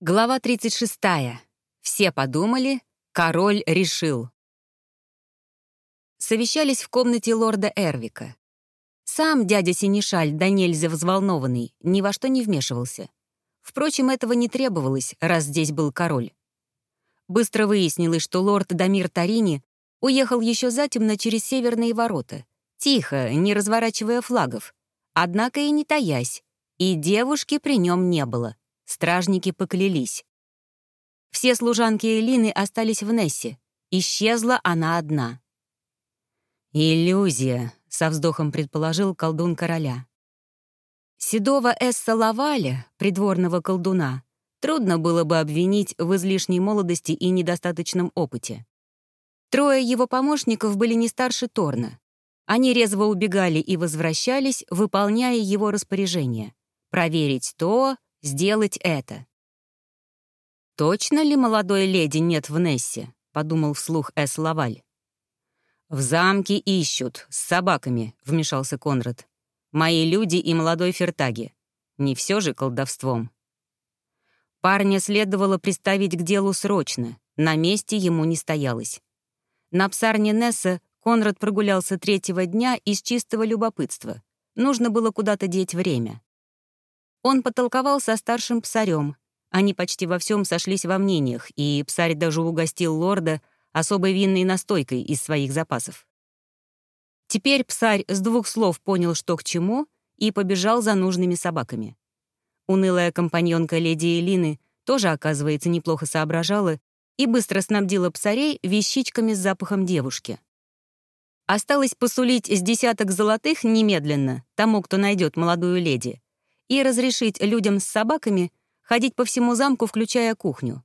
Глава 36. Все подумали, король решил. Совещались в комнате лорда Эрвика. Сам дядя Синишаль, да нельзя взволнованный, ни во что не вмешивался. Впрочем, этого не требовалось, раз здесь был король. Быстро выяснилось, что лорд Дамир Тарини уехал еще затемно через северные ворота, тихо, не разворачивая флагов, однако и не таясь, и девушки при нем не было. Стражники поклялись. Все служанки Элины остались в Нессе. Исчезла она одна. «Иллюзия», — со вздохом предположил колдун короля. Седова Эсса Лаваля, придворного колдуна, трудно было бы обвинить в излишней молодости и недостаточном опыте. Трое его помощников были не старше Торна. Они резво убегали и возвращались, выполняя его распоряжение. Проверить то, сделать это. «Точно ли молодой леди нет в Нессе?» — подумал вслух Эс Лаваль. «В замке ищут, с собаками», — вмешался Конрад. «Мои люди и молодой Фертаги. Не все же колдовством». Парня следовало приставить к делу срочно, на месте ему не стоялось. На псарне Несса Конрад прогулялся третьего дня из чистого любопытства. Нужно было куда-то деть время. Он потолковал со старшим псарем. Они почти во всем сошлись во мнениях, и псарь даже угостил лорда особой винной настойкой из своих запасов. Теперь псарь с двух слов понял, что к чему, и побежал за нужными собаками. Унылая компаньонка леди Элины тоже, оказывается, неплохо соображала и быстро снабдила псарей вещичками с запахом девушки. Осталось посулить с десяток золотых немедленно тому, кто найдет молодую леди, и разрешить людям с собаками ходить по всему замку, включая кухню.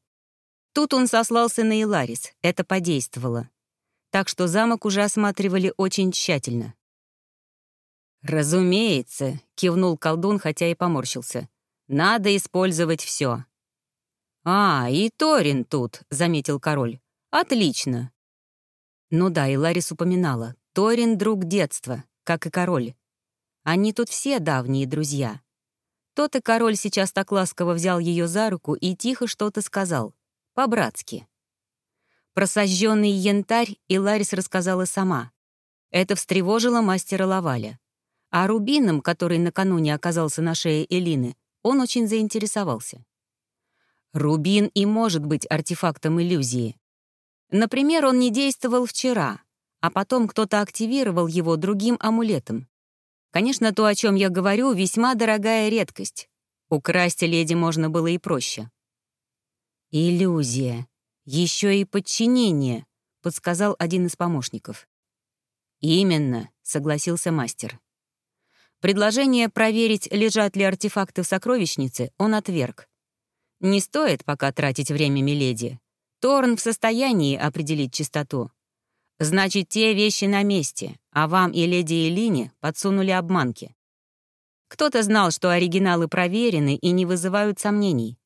Тут он сослался на Иларис, это подействовало. Так что замок уже осматривали очень тщательно. «Разумеется», — кивнул колдун, хотя и поморщился. «Надо использовать все. «А, и Торин тут», — заметил король. «Отлично». Ну да, и Ларис упоминала. Торин — друг детства, как и король. Они тут все давние друзья. Тот и король сейчас так ласково взял ее за руку и тихо что-то сказал. По-братски. Про сожженный янтарь Ларис рассказала сама. Это встревожило мастера Лаваля. А рубином, который накануне оказался на шее Элины, он очень заинтересовался. Рубин и может быть артефактом иллюзии. Например, он не действовал вчера, а потом кто-то активировал его другим амулетом. Конечно, то, о чем я говорю, весьма дорогая редкость. Украсть леди можно было и проще. «Иллюзия. Еще и подчинение», — подсказал один из помощников. «Именно», — согласился мастер. Предложение проверить, лежат ли артефакты в сокровищнице, он отверг. Не стоит пока тратить время Миледи. Торн в состоянии определить чистоту. Значит, те вещи на месте, а вам и леди Элине подсунули обманки. Кто-то знал, что оригиналы проверены и не вызывают сомнений.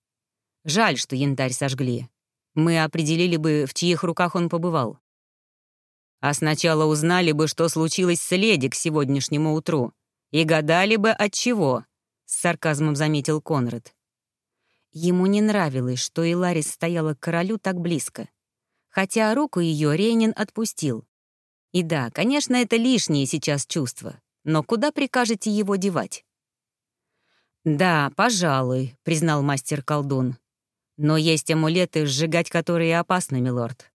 Жаль, что янтарь сожгли. Мы определили бы, в чьих руках он побывал. А сначала узнали бы, что случилось с леди к сегодняшнему утру, и гадали бы, от чего, — с сарказмом заметил Конрад. Ему не нравилось, что Иларис стояла к королю так близко хотя руку ее Рейнин отпустил. И да, конечно, это лишнее сейчас чувство, но куда прикажете его девать? «Да, пожалуй», — признал мастер-колдун. «Но есть амулеты, сжигать которые опасны, милорд».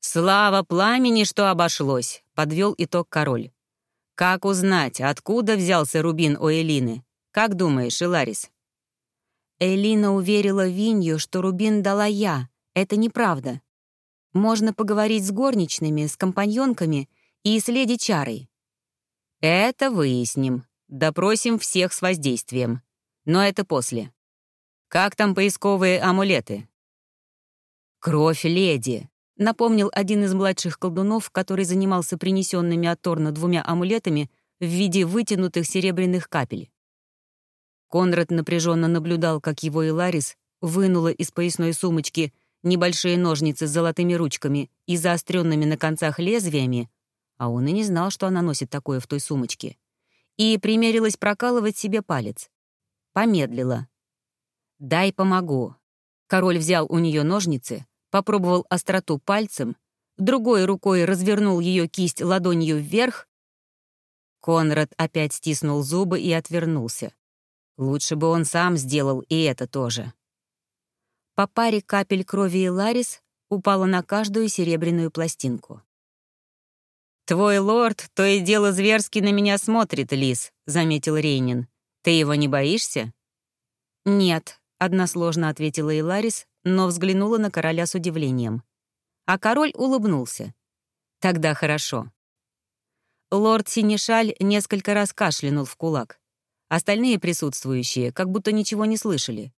«Слава пламени, что обошлось», — подвел итог король. «Как узнать, откуда взялся рубин у Элины? Как думаешь, Иларис?» Элина уверила Винью, что рубин дала я. Это неправда. Можно поговорить с горничными, с компаньонками и с леди Чарой. Это выясним. Допросим всех с воздействием. Но это после. Как там поисковые амулеты? Кровь леди, напомнил один из младших колдунов, который занимался принесенными от Торна двумя амулетами в виде вытянутых серебряных капель. Конрад напряженно наблюдал, как его и Ларис вынула из поясной сумочки — небольшие ножницы с золотыми ручками и заостренными на концах лезвиями, а он и не знал, что она носит такое в той сумочке, и примерилась прокалывать себе палец. Помедлила. «Дай помогу». Король взял у нее ножницы, попробовал остроту пальцем, другой рукой развернул ее кисть ладонью вверх. Конрад опять стиснул зубы и отвернулся. Лучше бы он сам сделал и это тоже. По паре капель крови Ларис упала на каждую серебряную пластинку. «Твой лорд то и дело зверски на меня смотрит, Лис», — заметил Рейнин. «Ты его не боишься?» «Нет», — односложно ответила Иларис, но взглянула на короля с удивлением. А король улыбнулся. «Тогда хорошо». Лорд Синишаль несколько раз кашлянул в кулак. Остальные присутствующие как будто ничего не слышали.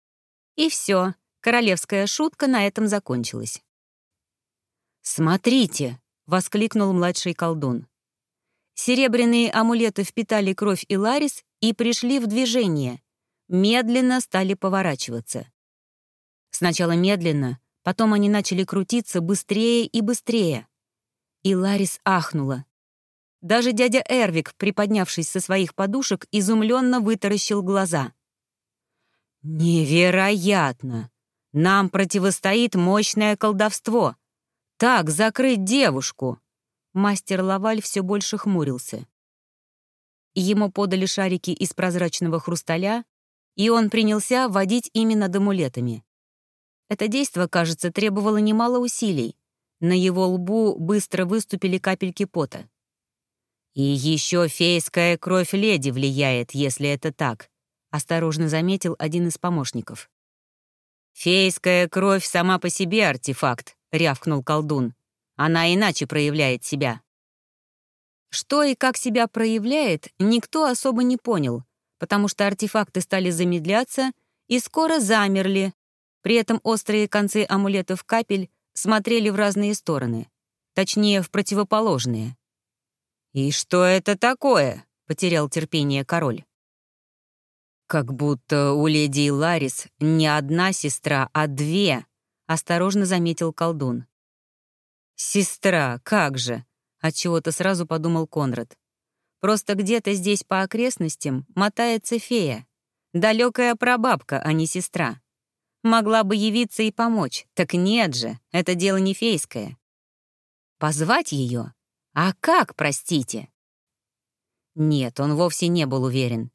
И все, королевская шутка на этом закончилась. «Смотрите!» — воскликнул младший колдун. Серебряные амулеты впитали кровь и Ларис и пришли в движение. Медленно стали поворачиваться. Сначала медленно, потом они начали крутиться быстрее и быстрее. И Ларис ахнула. Даже дядя Эрвик, приподнявшись со своих подушек, изумленно вытаращил глаза. «Невероятно! Нам противостоит мощное колдовство. Так закрыть девушку!» Мастер Лаваль все больше хмурился. Ему подали шарики из прозрачного хрусталя, и он принялся водить ими над амулетами. Это действо, кажется, требовало немало усилий. На его лбу быстро выступили капельки пота. «И еще фейская кровь леди влияет, если это так», — осторожно заметил один из помощников. «Фейская кровь сама по себе артефакт», — рявкнул колдун. «Она иначе проявляет себя». Что и как себя проявляет, никто особо не понял, потому что артефакты стали замедляться и скоро замерли. При этом острые концы амулетов капель смотрели в разные стороны, точнее, в противоположные. «И что это такое?» — потерял терпение король. «Как будто у леди Ларис не одна сестра, а две», — осторожно заметил колдун. «Сестра, как же!» — отчего-то сразу подумал Конрад. «Просто где-то здесь по окрестностям мотается фея. Далекая прабабка, а не сестра. Могла бы явиться и помочь. Так нет же, это дело не фейское. Позвать ее а как, простите? Нет, он вовсе не был уверен.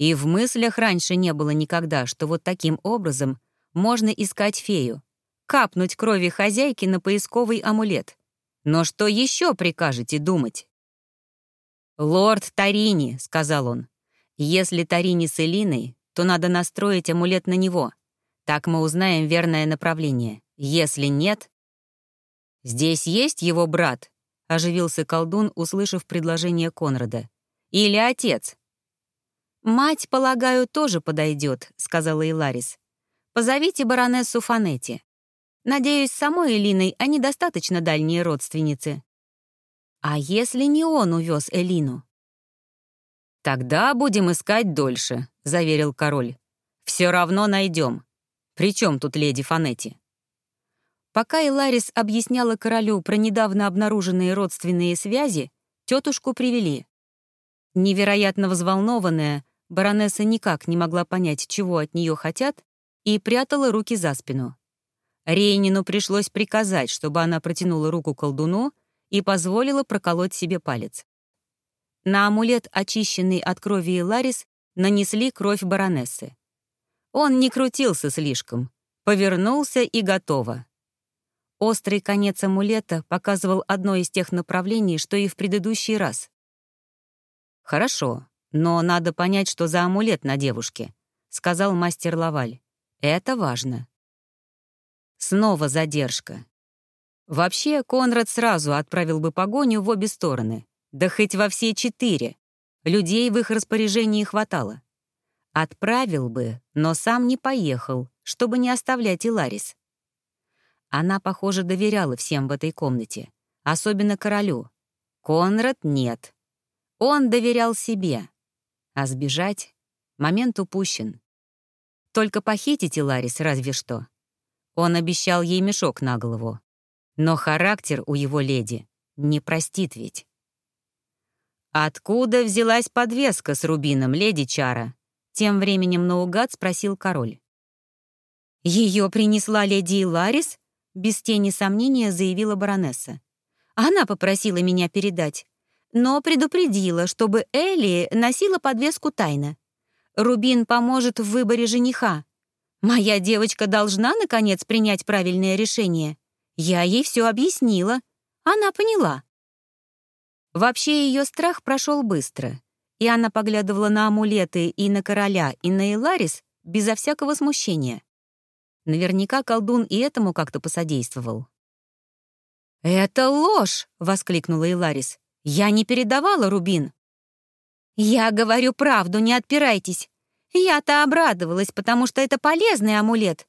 И в мыслях раньше не было никогда, что вот таким образом можно искать фею, капнуть крови хозяйки на поисковый амулет. Но что еще прикажете думать? «Лорд Тарини», — сказал он, — «если Тарини с Элиной, то надо настроить амулет на него. Так мы узнаем верное направление. Если нет...» «Здесь есть его брат?» оживился колдун, услышав предложение Конрада. «Или отец?» «Мать, полагаю, тоже подойдет», — сказала Иларис. «Позовите баронессу Фанетти. Надеюсь, самой Элиной они достаточно дальние родственницы». «А если не он увез Элину?» «Тогда будем искать дольше», — заверил король. «Все равно найдем. Причем тут леди Фанетти?» Пока Иларис объясняла королю про недавно обнаруженные родственные связи, тетушку привели. Невероятно взволнованная, баронесса никак не могла понять, чего от нее хотят, и прятала руки за спину. Рейнину пришлось приказать, чтобы она протянула руку колдуну и позволила проколоть себе палец. На амулет, очищенный от крови Иларис, нанесли кровь баронессы. Он не крутился слишком, повернулся и готово. Острый конец амулета показывал одно из тех направлений, что и в предыдущий раз. «Хорошо, но надо понять, что за амулет на девушке», — сказал мастер Лаваль. «Это важно». Снова задержка. Вообще, Конрад сразу отправил бы погоню в обе стороны. Да хоть во все четыре. Людей в их распоряжении хватало. Отправил бы, но сам не поехал, чтобы не оставлять Иларис. Она, похоже, доверяла всем в этой комнате, особенно королю. Конрад — нет. Он доверял себе. А сбежать — момент упущен. Только похитить Ларис разве что. Он обещал ей мешок на голову. Но характер у его леди не простит ведь. «Откуда взялась подвеска с рубином, леди Чара?» Тем временем наугад спросил король. Ее принесла леди Ларис? без тени сомнения заявила баронесса. Она попросила меня передать, но предупредила, чтобы Элли носила подвеску тайно. Рубин поможет в выборе жениха. Моя девочка должна, наконец, принять правильное решение. Я ей все объяснила. Она поняла. Вообще ее страх прошел быстро, и она поглядывала на амулеты и на короля, и на Эларис безо всякого смущения. Наверняка колдун и этому как-то посодействовал. «Это ложь!» — воскликнула Иларис. «Я не передавала Рубин». «Я говорю правду, не отпирайтесь. Я-то обрадовалась, потому что это полезный амулет.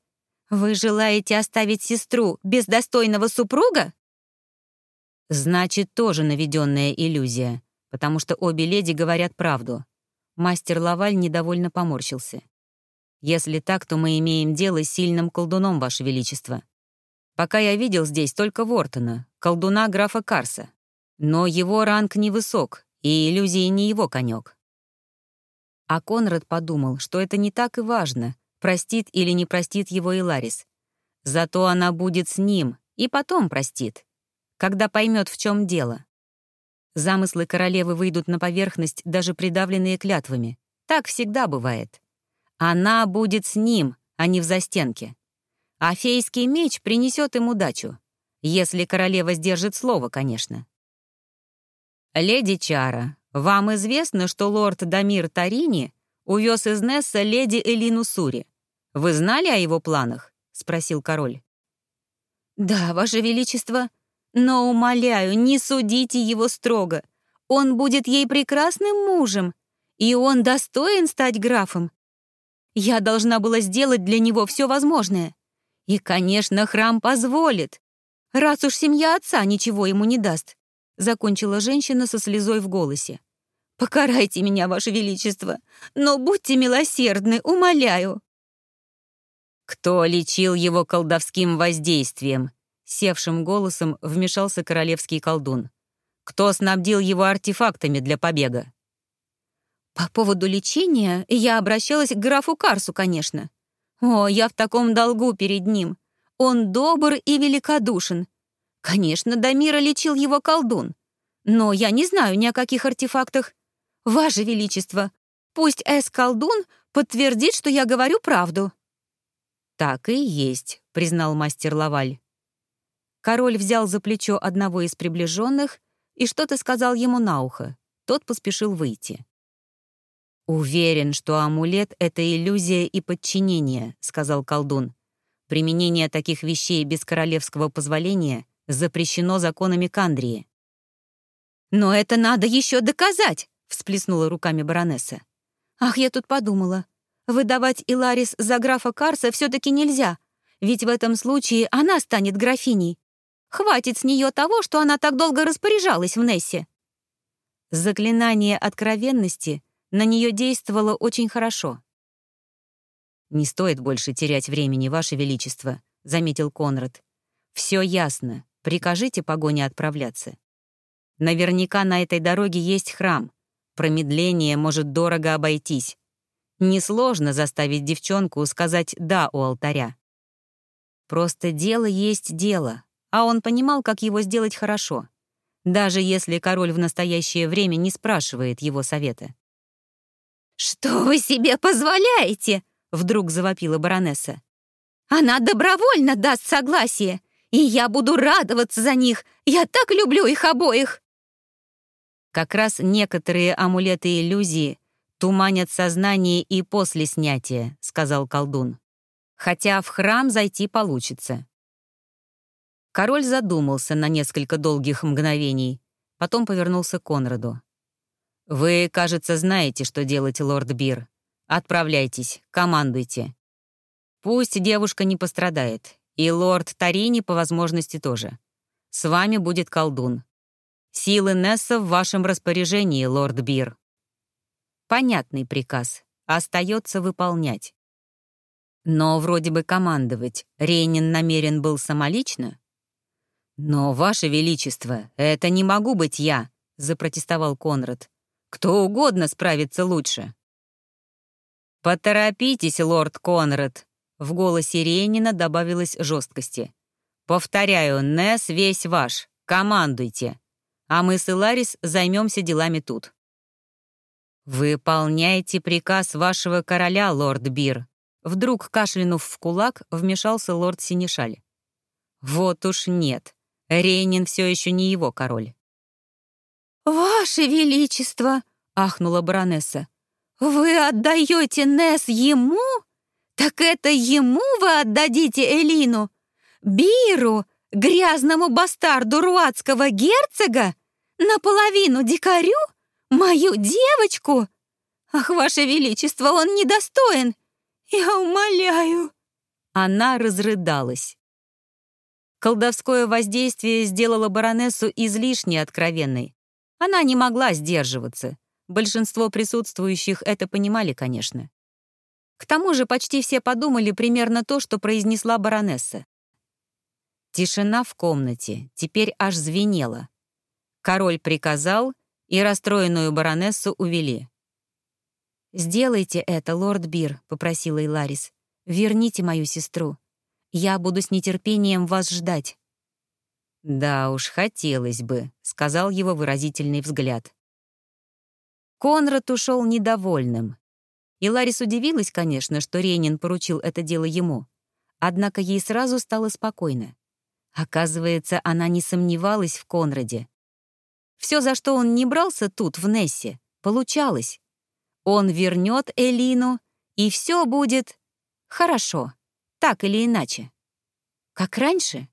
Вы желаете оставить сестру без достойного супруга?» Значит, тоже наведенная иллюзия, потому что обе леди говорят правду. Мастер Лаваль недовольно поморщился. Если так, то мы имеем дело с сильным колдуном, Ваше Величество. Пока я видел здесь только Вортона, колдуна графа Карса. Но его ранг невысок, и иллюзии не его конек. А Конрад подумал, что это не так и важно, простит или не простит его Иларис. Зато она будет с ним, и потом простит когда поймет, в чем дело. Замыслы королевы выйдут на поверхность, даже придавленные клятвами. Так всегда бывает. Она будет с ним, а не в застенке. А фейский меч принесет им удачу. Если королева сдержит слово, конечно. «Леди Чара, вам известно, что лорд Дамир Тарини увез из Несса леди Элину Сури. Вы знали о его планах?» — спросил король. «Да, ваше величество», но, умоляю, не судите его строго. Он будет ей прекрасным мужем, и он достоин стать графом. Я должна была сделать для него все возможное. И, конечно, храм позволит. Раз уж семья отца ничего ему не даст, закончила женщина со слезой в голосе. Покарайте меня, Ваше Величество, но будьте милосердны, умоляю. Кто лечил его колдовским воздействием? Севшим голосом вмешался королевский колдун. «Кто снабдил его артефактами для побега?» «По поводу лечения я обращалась к графу Карсу, конечно. О, я в таком долгу перед ним. Он добр и великодушен. Конечно, Дамира лечил его колдун. Но я не знаю ни о каких артефактах. Ваше Величество, пусть Эс-колдун подтвердит, что я говорю правду». «Так и есть», — признал мастер Лаваль. Король взял за плечо одного из приближенных и что-то сказал ему на ухо. Тот поспешил выйти. «Уверен, что амулет — это иллюзия и подчинение», — сказал колдун. «Применение таких вещей без королевского позволения запрещено законами Кандрии». «Но это надо еще доказать!» — всплеснула руками баронесса. «Ах, я тут подумала. Выдавать Иларис за графа Карса все таки нельзя, ведь в этом случае она станет графиней, Хватит с нее того, что она так долго распоряжалась в Нессе. Заклинание откровенности на нее действовало очень хорошо. «Не стоит больше терять времени, Ваше Величество», — заметил Конрад. «Все ясно. Прикажите погоне отправляться. Наверняка на этой дороге есть храм. Промедление может дорого обойтись. Несложно заставить девчонку сказать «да» у алтаря. Просто дело есть дело, а он понимал, как его сделать хорошо, даже если король в настоящее время не спрашивает его совета. «Что вы себе позволяете?» — вдруг завопила баронесса. «Она добровольно даст согласие, и я буду радоваться за них. Я так люблю их обоих!» Как раз некоторые амулеты иллюзии туманят сознание и после снятия, сказал колдун. Хотя в храм зайти получится. Король задумался на несколько долгих мгновений, потом повернулся к Конраду. «Вы, кажется, знаете, что делать, лорд Бир. Отправляйтесь, командуйте. Пусть девушка не пострадает, и лорд Тарини по возможности тоже. С вами будет колдун. Силы Несса в вашем распоряжении, лорд Бир». Понятный приказ. Остается выполнять. Но вроде бы командовать Рейнин намерен был самолично. «Но, Ваше Величество, это не могу быть я», — запротестовал Конрад. «Кто угодно справится лучше». «Поторопитесь, лорд Конрад. В голосе Рейнина добавилось жесткости. «Повторяю, Нес весь ваш. Командуйте. А мы с Иларис займемся делами тут». «Выполняйте приказ вашего короля, лорд Бир», Вдруг, кашлянув в кулак, вмешался лорд Синишаль. «Вот уж нет. Рейнин все еще не его король». «Ваше Величество!» — ахнула баронесса. «Вы отдаете Нес ему? Так это ему вы отдадите Элину? Биру, грязному бастарду руатского герцога? Наполовину дикарю? Мою девочку? Ах, Ваше Величество, он недостоин! Я умоляю!» Она разрыдалась. Колдовское воздействие сделало баронессу излишне откровенной. Она не могла сдерживаться. Большинство присутствующих это понимали, конечно. К тому же почти все подумали примерно то, что произнесла баронесса. Тишина в комнате теперь аж звенела. Король приказал, и расстроенную баронессу увели. «Сделайте это, лорд Бир», — попросила Иларис. «Верните мою сестру. Я буду с нетерпением вас ждать». «Да уж, хотелось бы», — сказал его выразительный взгляд. Конрад ушел недовольным. И Ларис удивилась, конечно, что Ренин поручил это дело ему. Однако ей сразу стало спокойно. Оказывается, она не сомневалась в Конраде. Все, за что он не брался тут, в Нессе, получалось. Он вернет Элину, и все будет хорошо, так или иначе. Как раньше?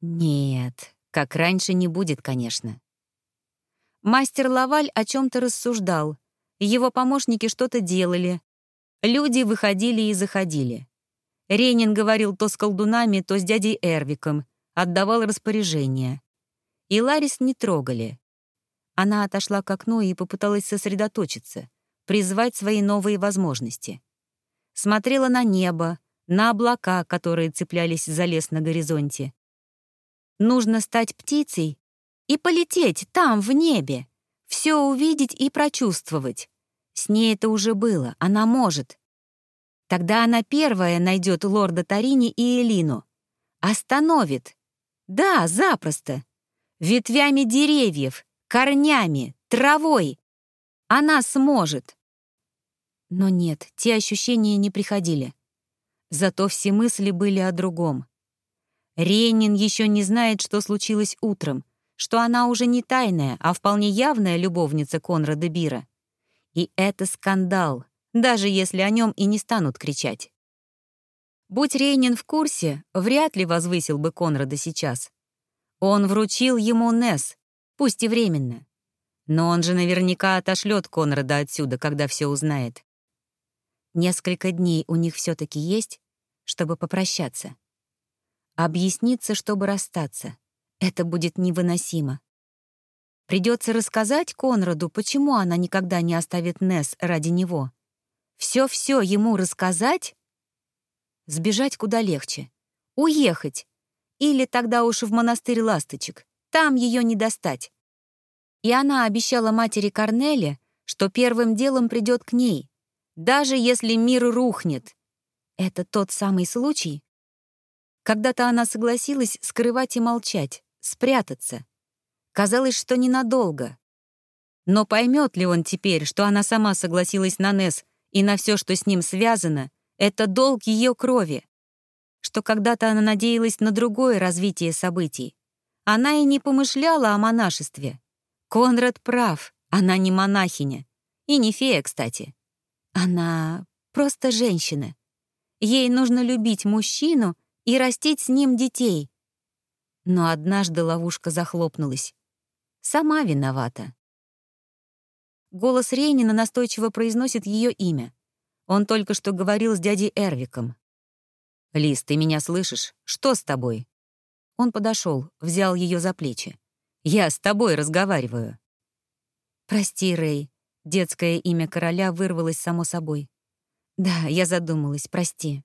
Нет, как раньше не будет, конечно. Мастер Лаваль о чем-то рассуждал. Его помощники что-то делали. Люди выходили и заходили. Ренин говорил то с колдунами, то с дядей Эрвиком, отдавал распоряжения. И Ларис не трогали. Она отошла к окну и попыталась сосредоточиться, призвать свои новые возможности. Смотрела на небо, на облака, которые цеплялись за лес на горизонте. Нужно стать птицей и полететь там, в небе, все увидеть и прочувствовать. С ней это уже было, она может. Тогда она первая найдет лорда Тарини и Элину. Остановит. Да, запросто. Ветвями деревьев, корнями, травой. Она сможет. Но нет, те ощущения не приходили. Зато все мысли были о другом. Рейнин еще не знает, что случилось утром, что она уже не тайная, а вполне явная любовница Конрада Бира. И это скандал, даже если о нем и не станут кричать. Будь Рейнин в курсе, вряд ли возвысил бы Конрада сейчас. Он вручил ему Нес, пусть и временно. Но он же наверняка отошлет Конрада отсюда, когда все узнает. Несколько дней у них все таки есть, чтобы попрощаться. Объясниться, чтобы расстаться. Это будет невыносимо. Придется рассказать Конраду, почему она никогда не оставит Нес ради него. Все-все ему рассказать? Сбежать куда легче. Уехать. Или тогда уж в монастырь ласточек. Там ее не достать. И она обещала матери Корнеле, что первым делом придет к ней, даже если мир рухнет. Это тот самый случай? Когда-то она согласилась скрывать и молчать, спрятаться. Казалось, что ненадолго. Но поймет ли он теперь, что она сама согласилась на Нес и на все, что с ним связано, это долг ее крови? Что когда-то она надеялась на другое развитие событий. Она и не помышляла о монашестве. Конрад прав, она не монахиня. И не фея, кстати. Она просто женщина. Ей нужно любить мужчину и растить с ним детей. Но однажды ловушка захлопнулась. Сама виновата. Голос Рейнина настойчиво произносит ее имя. Он только что говорил с дядей Эрвиком. «Лиз, ты меня слышишь? Что с тобой?» Он подошел, взял ее за плечи. Я с тобой разговариваю». «Прости, Рэй». Детское имя короля вырвалось само собой. «Да, я задумалась, прости».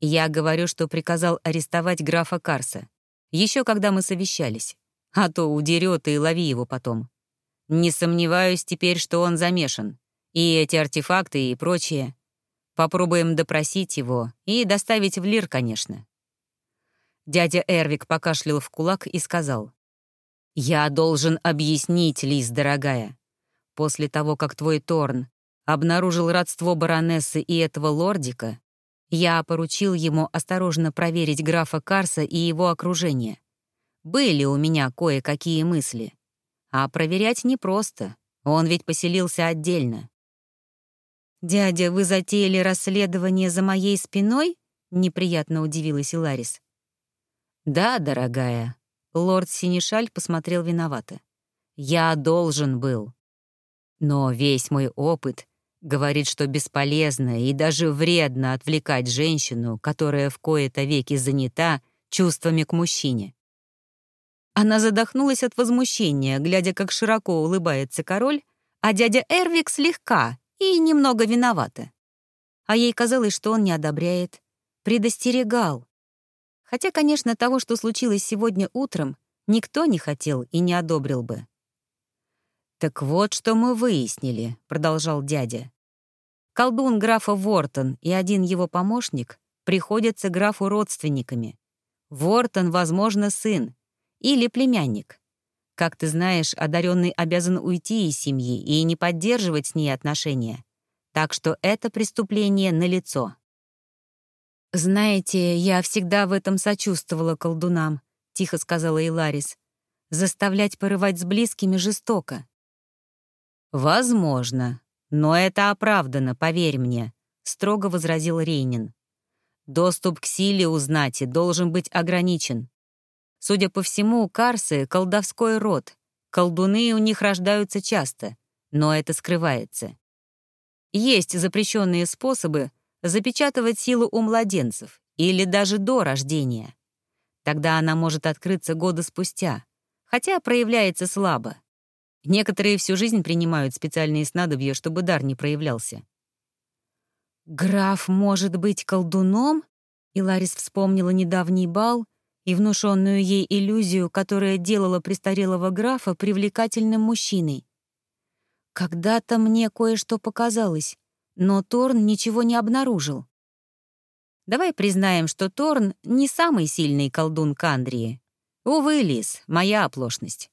Я говорю, что приказал арестовать графа Карса. Еще когда мы совещались. А то удерет и лови его потом. Не сомневаюсь теперь, что он замешан. И эти артефакты и прочее. Попробуем допросить его и доставить в Лир, конечно». Дядя Эрвик покашлял в кулак и сказал. «Я должен объяснить, Лиз, дорогая. После того, как твой Торн обнаружил родство баронессы и этого лордика, я поручил ему осторожно проверить графа Карса и его окружение. Были у меня кое-какие мысли. А проверять непросто, он ведь поселился отдельно. «Дядя, вы затеяли расследование за моей спиной?» — неприятно удивилась Иларис. «Да, дорогая», — лорд Синишаль посмотрел виновато. «Я должен был. Но весь мой опыт говорит, что бесполезно и даже вредно отвлекать женщину, которая в кои-то веки занята чувствами к мужчине. Она задохнулась от возмущения, глядя, как широко улыбается король, а дядя Эрвик слегка и немного виновата. А ей казалось, что он не одобряет, предостерегал. Хотя, конечно, того, что случилось сегодня утром, никто не хотел и не одобрил бы. «Так вот, что мы выяснили», — продолжал дядя. «Колдун графа Вортон и один его помощник приходятся графу родственниками. Вортон, возможно, сын или племянник. Как ты знаешь, одаренный обязан уйти из семьи и не поддерживать с ней отношения. Так что это преступление налицо». «Знаете, я всегда в этом сочувствовала колдунам», — тихо сказала Иларис. «Заставлять порывать с близкими жестоко. «Возможно, но это оправдано, поверь мне», — строго возразил Рейнин. «Доступ к силе у знати должен быть ограничен. Судя по всему, карсы — колдовской род. Колдуны у них рождаются часто, но это скрывается. Есть запрещенные способы запечатывать силу у младенцев или даже до рождения. Тогда она может открыться года спустя, хотя проявляется слабо. Некоторые всю жизнь принимают специальные снадобья, чтобы дар не проявлялся. «Граф может быть колдуном?» И Ларис вспомнила недавний бал и внушенную ей иллюзию, которая делала престарелого графа привлекательным мужчиной. «Когда-то мне кое-что показалось, но Торн ничего не обнаружил». «Давай признаем, что Торн — не самый сильный колдун Кандрии. Увы, Лис, моя оплошность.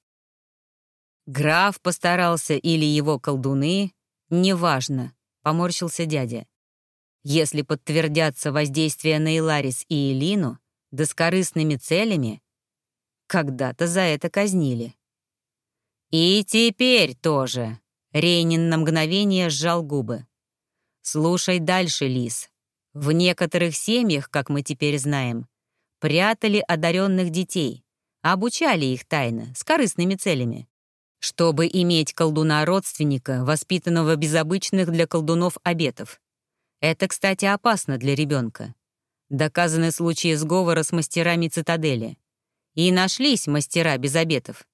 Граф постарался или его колдуны, неважно, поморщился дядя. Если подтвердятся воздействия на Иларис и Элину, да с корыстными целями, когда-то за это казнили. И теперь тоже. Рейнин на мгновение сжал губы. Слушай дальше, Лис. В некоторых семьях, как мы теперь знаем, прятали одаренных детей, обучали их тайно, с корыстными целями чтобы иметь колдуна-родственника, воспитанного без обычных для колдунов обетов. Это, кстати, опасно для ребенка. Доказаны случаи сговора с мастерами цитадели. И нашлись мастера без обетов.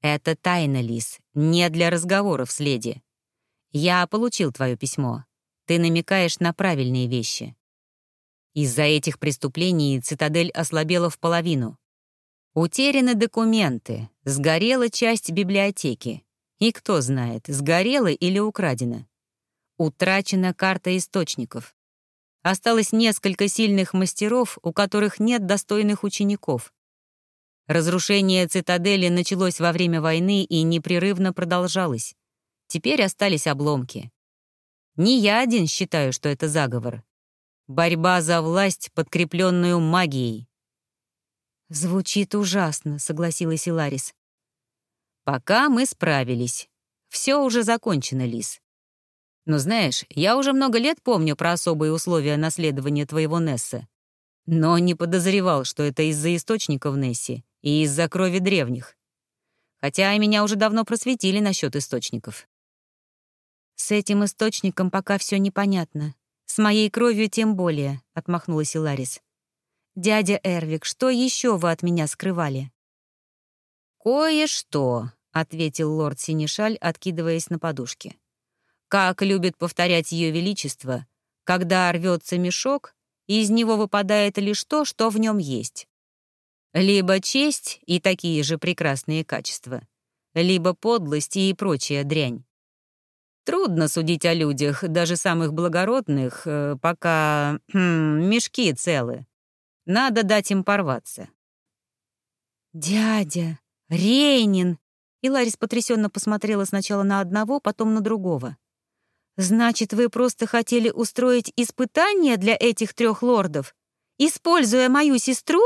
Это тайна, Лис, не для разговоров с леди. Я получил твое письмо. Ты намекаешь на правильные вещи. Из-за этих преступлений цитадель ослабела в половину. Утеряны документы, сгорела часть библиотеки. И кто знает, сгорела или украдена. Утрачена карта источников. Осталось несколько сильных мастеров, у которых нет достойных учеников. Разрушение цитадели началось во время войны и непрерывно продолжалось. Теперь остались обломки. Не я один считаю, что это заговор. Борьба за власть, подкрепленную магией. «Звучит ужасно», — согласилась Иларис. «Пока мы справились. Все уже закончено, Лис. Но знаешь, я уже много лет помню про особые условия наследования твоего Несса. Но не подозревал, что это из-за источников Несси и из-за крови древних. Хотя меня уже давно просветили насчет источников. «С этим источником пока все непонятно. С моей кровью тем более», — отмахнулась Иларис. «Дядя Эрвик, что еще вы от меня скрывали?» «Кое-что», — ответил лорд Синишаль, откидываясь на подушке. «Как любит повторять Ее Величество, когда рвется мешок, из него выпадает лишь то, что в нем есть. Либо честь и такие же прекрасные качества, либо подлость и прочая дрянь. Трудно судить о людях, даже самых благородных, э, пока хм, мешки целы. Надо дать им порваться. «Дядя, Рейнин!» И Ларис потрясенно посмотрела сначала на одного, потом на другого. «Значит, вы просто хотели устроить испытание для этих трех лордов, используя мою сестру?»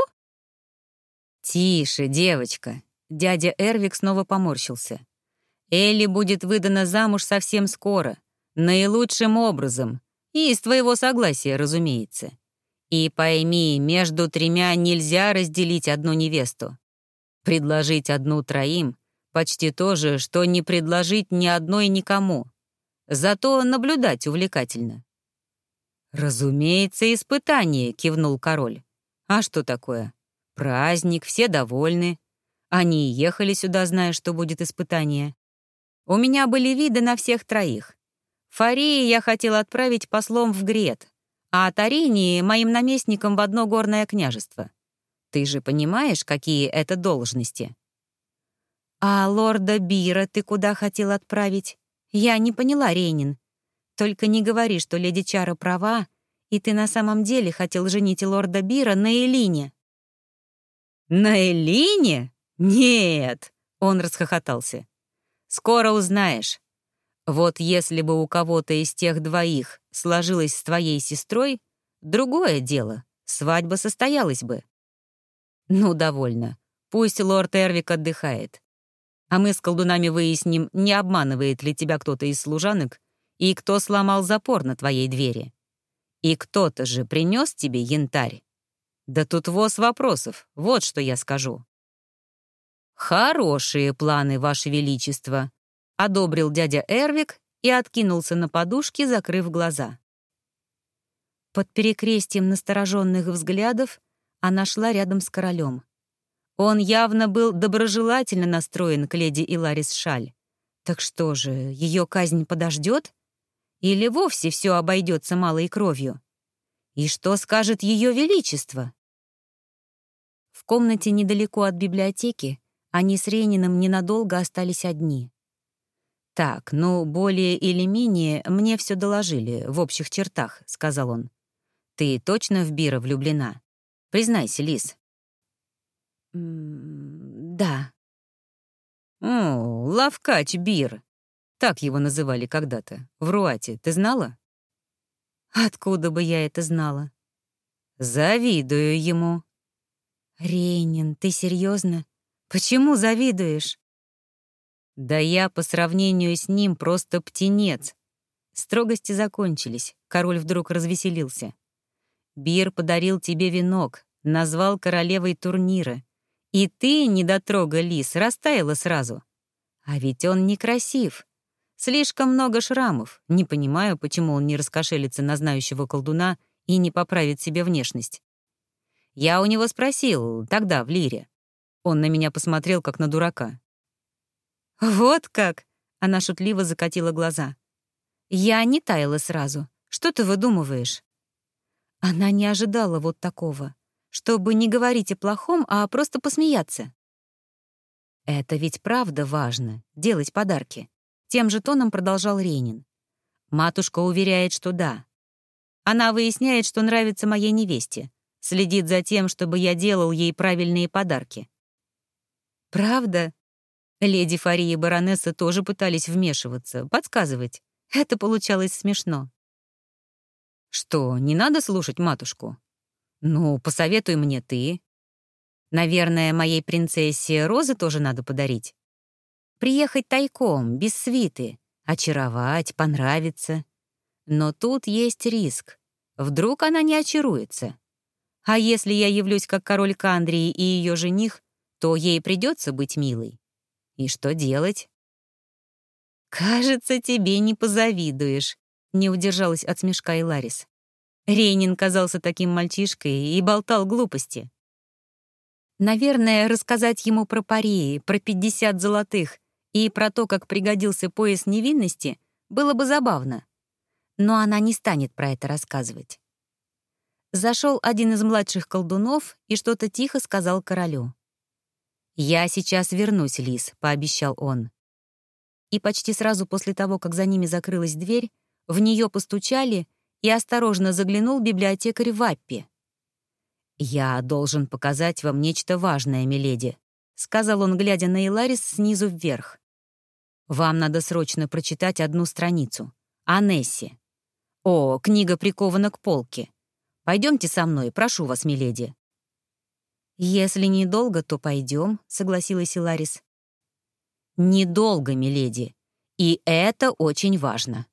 «Тише, девочка!» Дядя Эрвик снова поморщился. «Элли будет выдана замуж совсем скоро, наилучшим образом, и с твоего согласия, разумеется. И пойми, между тремя нельзя разделить одну невесту. Предложить одну троим — почти то же, что не предложить ни одной никому. Зато наблюдать увлекательно. «Разумеется, испытание», — кивнул король. «А что такое? Праздник, все довольны. Они ехали сюда, зная, что будет испытание. У меня были виды на всех троих. Фарии я хотел отправить послом в Грет, а Таринии — моим наместником в одно горное княжество. Ты же понимаешь, какие это должности?» «А лорда Бира ты куда хотел отправить? Я не поняла, Рейнин. Только не говори, что леди Чара права, и ты на самом деле хотел женить лорда Бира на Элине». «На Элине? Нет!» — он расхохотался. «Скоро узнаешь. Вот если бы у кого-то из тех двоих сложилось с твоей сестрой, другое дело, свадьба состоялась бы. Ну, довольно. Пусть лорд Эрвик отдыхает. А мы с колдунами выясним, не обманывает ли тебя кто-то из служанок и кто сломал запор на твоей двери. И кто-то же принес тебе янтарь. Да тут воз вопросов, вот что я скажу. «Хорошие планы, Ваше Величество», — одобрил дядя Эрвик и откинулся на подушке, закрыв глаза. Под перекрестием настороженных взглядов она шла рядом с королем. Он явно был доброжелательно настроен к леди Иларис Шаль. Так что же, ее казнь подождет? Или вовсе все обойдется малой кровью? И что скажет ее величество? В комнате недалеко от библиотеки они с Рениным ненадолго остались одни. «Так, ну, более или менее мне все доложили, в общих чертах», — сказал он. «Ты точно в Бира влюблена?» Признайся, Лис. «Да». «О, Лавкач Бир. Так его называли когда-то. В Руате. Ты знала?» «Откуда бы я это знала?» «Завидую ему». «Рейнин, ты серьезно? Почему завидуешь?» «Да я по сравнению с ним просто птенец». Строгости закончились. Король вдруг развеселился. Бир подарил тебе венок, назвал королевой турнира. И ты, недотрога лис, растаяла сразу. А ведь он некрасив. Слишком много шрамов. Не понимаю, почему он не раскошелится на знающего колдуна и не поправит себе внешность. Я у него спросил, тогда, в Лире. Он на меня посмотрел, как на дурака. «Вот как!» — она шутливо закатила глаза. «Я не таяла сразу. Что ты выдумываешь?» Она не ожидала вот такого, чтобы не говорить о плохом, а просто посмеяться. «Это ведь правда важно — делать подарки», — тем же тоном продолжал Ренин. «Матушка уверяет, что да. Она выясняет, что нравится моей невесте, следит за тем, чтобы я делал ей правильные подарки». «Правда?» Леди Фария и баронесса тоже пытались вмешиваться, подсказывать. Это получалось смешно. Что, не надо слушать матушку? Ну, посоветуй мне ты. Наверное, моей принцессе розы тоже надо подарить. Приехать тайком, без свиты, очаровать, понравиться. Но тут есть риск. Вдруг она не очаруется. А если я явлюсь как король Кандрии и ее жених, то ей придется быть милой. И что делать? «Кажется, тебе не позавидуешь», не удержалась от смешка и Ларис. Рейнин казался таким мальчишкой и болтал глупости. Наверное, рассказать ему про пареи, про 50 золотых и про то, как пригодился пояс невинности, было бы забавно. Но она не станет про это рассказывать. Зашел один из младших колдунов и что-то тихо сказал королю. «Я сейчас вернусь, Лис», — пообещал он. и почти сразу после того, как за ними закрылась дверь, в нее постучали, и осторожно заглянул библиотекарь Ваппи. «Я должен показать вам нечто важное, миледи», — сказал он, глядя на Иларис снизу вверх. «Вам надо срочно прочитать одну страницу. О Нессе. О, книга прикована к полке. Пойдемте со мной, прошу вас, миледи». «Если недолго, то пойдем», — согласилась Иларис. «Недолго, миледи. И это очень важно.